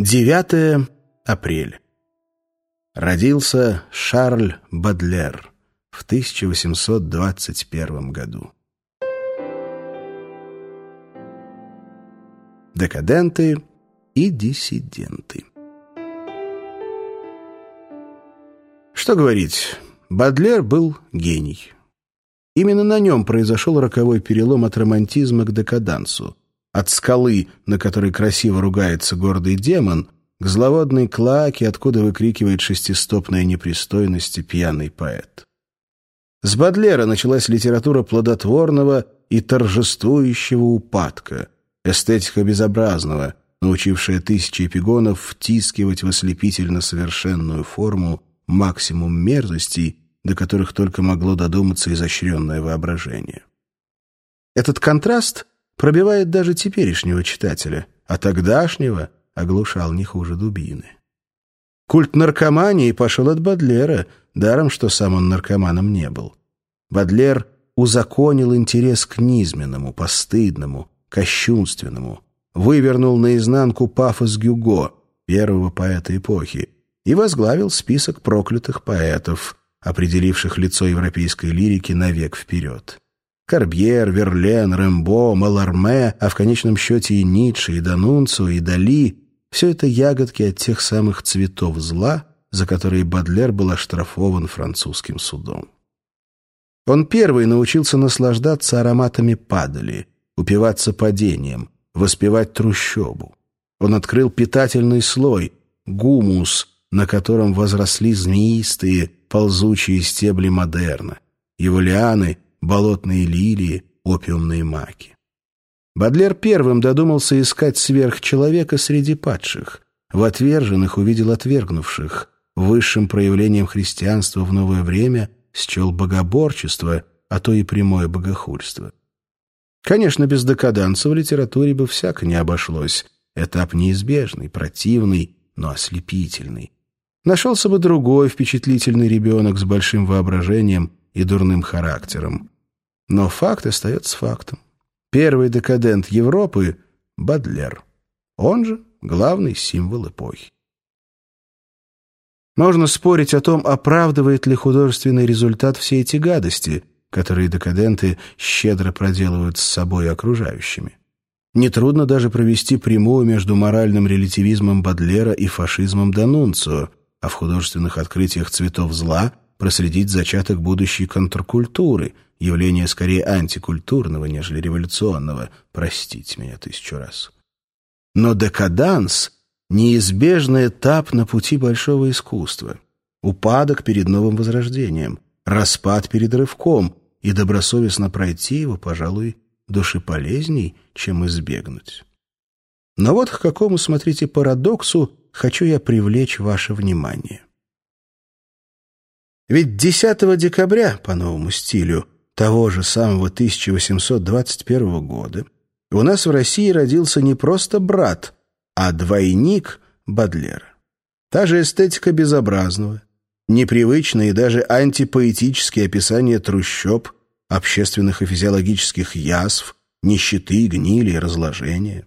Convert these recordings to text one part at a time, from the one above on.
9 апреля. Родился Шарль Бадлер в 1821 году. Декаденты и диссиденты. Что говорить, Бадлер был гений. Именно на нем произошел роковой перелом от романтизма к декадансу. От скалы, на которой красиво ругается гордый демон, к зловодной клаке, откуда выкрикивает шестистопная непристойность пьяный поэт. С Бадлера началась литература плодотворного и торжествующего упадка, эстетика безобразного, научившая тысячи эпигонов втискивать в ослепительно совершенную форму максимум мерзостей, до которых только могло додуматься изощренное воображение. Этот контраст пробивает даже теперешнего читателя, а тогдашнего оглушал не хуже дубины. Культ наркомании пошел от Бадлера, даром, что сам он наркоманом не был. Бадлер узаконил интерес к низменному, постыдному, кощунственному, вывернул наизнанку пафос Гюго, первого поэта эпохи, и возглавил список проклятых поэтов, определивших лицо европейской лирики на век вперед. Корбьер, Верлен, Рэмбо, Маларме, а в конечном счете и Ницше, и Данунцу, и Дали — все это ягодки от тех самых цветов зла, за которые Бадлер был оштрафован французским судом. Он первый научился наслаждаться ароматами падали, упиваться падением, воспевать трущобу. Он открыл питательный слой, гумус, на котором возросли змеистые, ползучие стебли модерна. Его лианы болотные лилии, опиумные маки. Бадлер первым додумался искать сверхчеловека среди падших. В отверженных увидел отвергнувших. Высшим проявлением христианства в новое время счел богоборчество, а то и прямое богохульство. Конечно, без декаданса в литературе бы всяко не обошлось. Этап неизбежный, противный, но ослепительный. Нашелся бы другой впечатлительный ребенок с большим воображением и дурным характером. Но факт остается фактом. Первый декадент Европы — Бадлер. Он же главный символ эпохи. Можно спорить о том, оправдывает ли художественный результат все эти гадости, которые декаденты щедро проделывают с собой и окружающими. Нетрудно даже провести прямую между моральным релятивизмом Бадлера и фашизмом Данунцио, а в художественных открытиях цветов зла проследить зачаток будущей контркультуры, явление скорее антикультурного, нежели революционного, простите меня тысячу раз. Но декаданс — неизбежный этап на пути большого искусства, упадок перед новым возрождением, распад перед рывком, и добросовестно пройти его, пожалуй, душеполезней, чем избегнуть. Но вот к какому, смотрите, парадоксу хочу я привлечь ваше внимание. Ведь 10 декабря, по новому стилю, того же самого 1821 года, у нас в России родился не просто брат, а двойник Бадлера. Та же эстетика безобразного, непривычные и даже антипоэтические описания трущоб, общественных и физиологических язв, нищеты, гнили и разложения.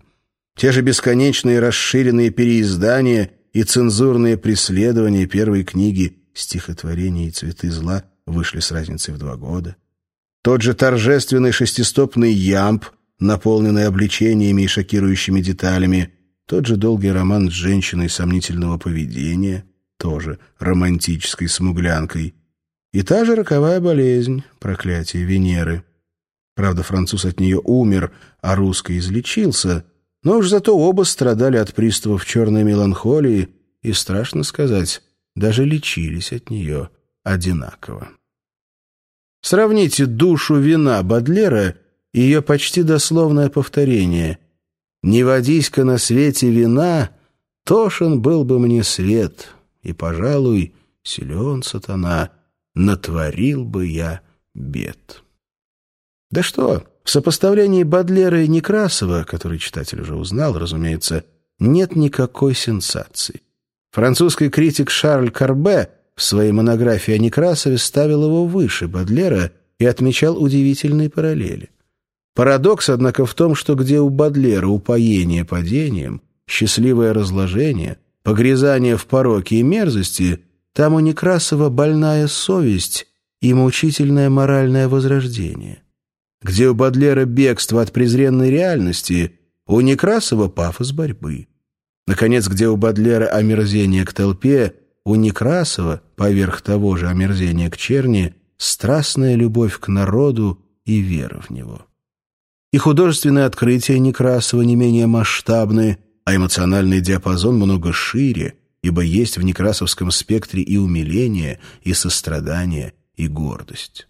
Те же бесконечные расширенные переиздания и цензурные преследования первой книги стихотворения и цветы зла вышли с разницей в два года. Тот же торжественный шестистопный ямб, наполненный обличениями и шокирующими деталями, тот же долгий роман с женщиной сомнительного поведения, тоже романтической смуглянкой, и та же роковая болезнь, проклятие Венеры. Правда, француз от нее умер, а русский излечился, но уж зато оба страдали от приступов черной меланхолии и, страшно сказать, даже лечились от нее одинаково. Сравните душу вина Бадлера и ее почти дословное повторение «Не водись-ка на свете вина, тошен был бы мне свет, и, пожалуй, силен сатана, натворил бы я бед». Да что, в сопоставлении Бадлера и Некрасова, который читатель уже узнал, разумеется, нет никакой сенсации. Французский критик Шарль Карбе в своей монографии о Некрасове ставил его выше Бадлера и отмечал удивительные параллели. Парадокс, однако, в том, что где у Бадлера упоение падением, счастливое разложение, погрязание в пороке и мерзости, там у Некрасова больная совесть и мучительное моральное возрождение. Где у Бадлера бегство от презренной реальности, у Некрасова пафос борьбы. Наконец, где у Бадлера омерзение к толпе, у Некрасова, поверх того же омерзения к черни, страстная любовь к народу и вера в него. И художественные открытия Некрасова не менее масштабны, а эмоциональный диапазон много шире, ибо есть в некрасовском спектре и умиление, и сострадание, и гордость.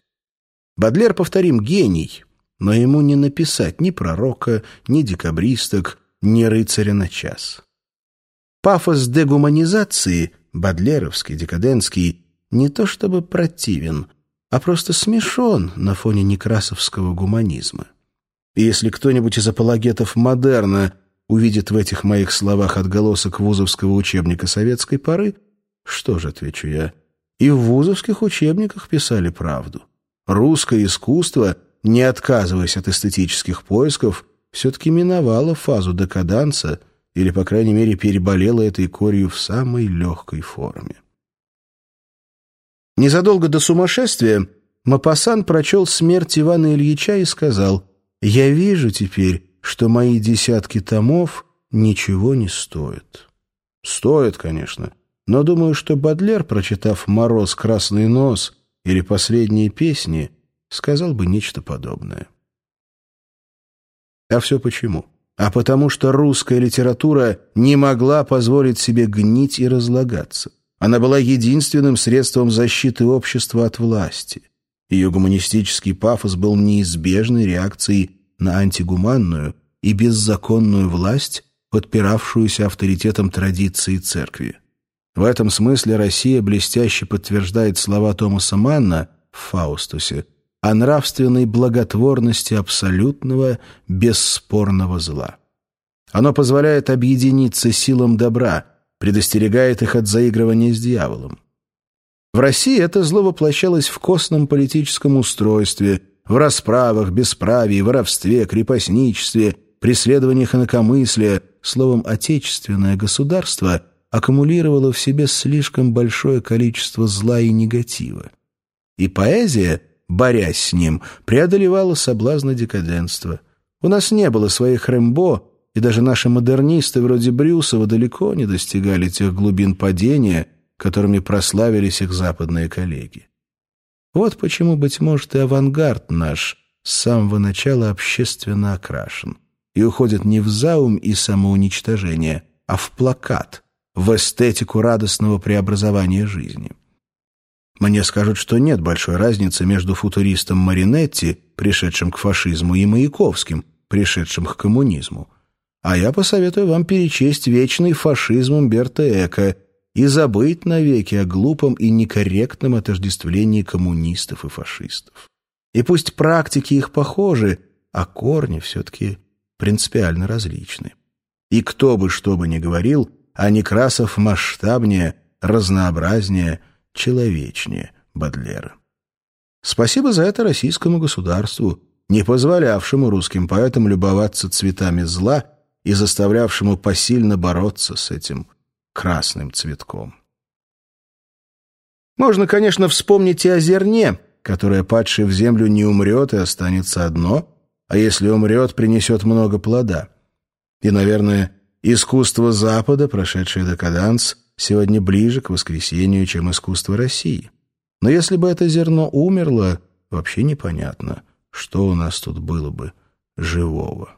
Бадлер, повторим, гений, но ему не написать ни пророка, ни декабристок, ни рыцаря на час. Пафос дегуманизации, бадлеровский, декадентский, не то чтобы противен, а просто смешон на фоне некрасовского гуманизма. И если кто-нибудь из апологетов модерна увидит в этих моих словах отголосок вузовского учебника советской поры, что же, отвечу я, и в вузовских учебниках писали правду. Русское искусство, не отказываясь от эстетических поисков, все-таки миновало фазу декаданса или, по крайней мере, переболело этой корью в самой легкой форме. Незадолго до сумасшествия Мапасан прочел смерть Ивана Ильича и сказал «Я вижу теперь, что мои десятки томов ничего не стоят». Стоят, конечно, но думаю, что Бадлер, прочитав «Мороз, красный нос» или «Последние песни», сказал бы нечто подобное. А все почему? А потому что русская литература не могла позволить себе гнить и разлагаться. Она была единственным средством защиты общества от власти. Ее гуманистический пафос был неизбежной реакцией на антигуманную и беззаконную власть, подпиравшуюся авторитетом традиции церкви. В этом смысле Россия блестяще подтверждает слова Томаса Манна в «Фаустусе» о нравственной благотворности абсолютного, бесспорного зла. Оно позволяет объединиться силам добра – предостерегает их от заигрывания с дьяволом. В России это зло воплощалось в костном политическом устройстве, в расправах, бесправии, воровстве, крепостничестве, преследованиях инакомыслия, словом, отечественное государство аккумулировало в себе слишком большое количество зла и негатива. И поэзия, борясь с ним, преодолевала соблазны декаденства. У нас не было своих Рэмбо, и даже наши модернисты вроде Брюсова далеко не достигали тех глубин падения, которыми прославились их западные коллеги. Вот почему, быть может, и авангард наш с самого начала общественно окрашен и уходит не в заум и самоуничтожение, а в плакат, в эстетику радостного преобразования жизни. Мне скажут, что нет большой разницы между футуристом Маринетти, пришедшим к фашизму, и Маяковским, пришедшим к коммунизму. А я посоветую вам перечесть вечный фашизм Умберто Эко и забыть навеки о глупом и некорректном отождествлении коммунистов и фашистов. И пусть практики их похожи, а корни все-таки принципиально различны. И кто бы что бы ни говорил, а Некрасов масштабнее, разнообразнее, человечнее Бадлера. Спасибо за это российскому государству, не позволявшему русским поэтам любоваться цветами зла – и заставлявшему посильно бороться с этим красным цветком. Можно, конечно, вспомнить и о зерне, которое, падшее в землю, не умрет и останется одно, а если умрет, принесет много плода. И, наверное, искусство Запада, прошедшее декаданс, сегодня ближе к воскресению, чем искусство России. Но если бы это зерно умерло, вообще непонятно, что у нас тут было бы живого.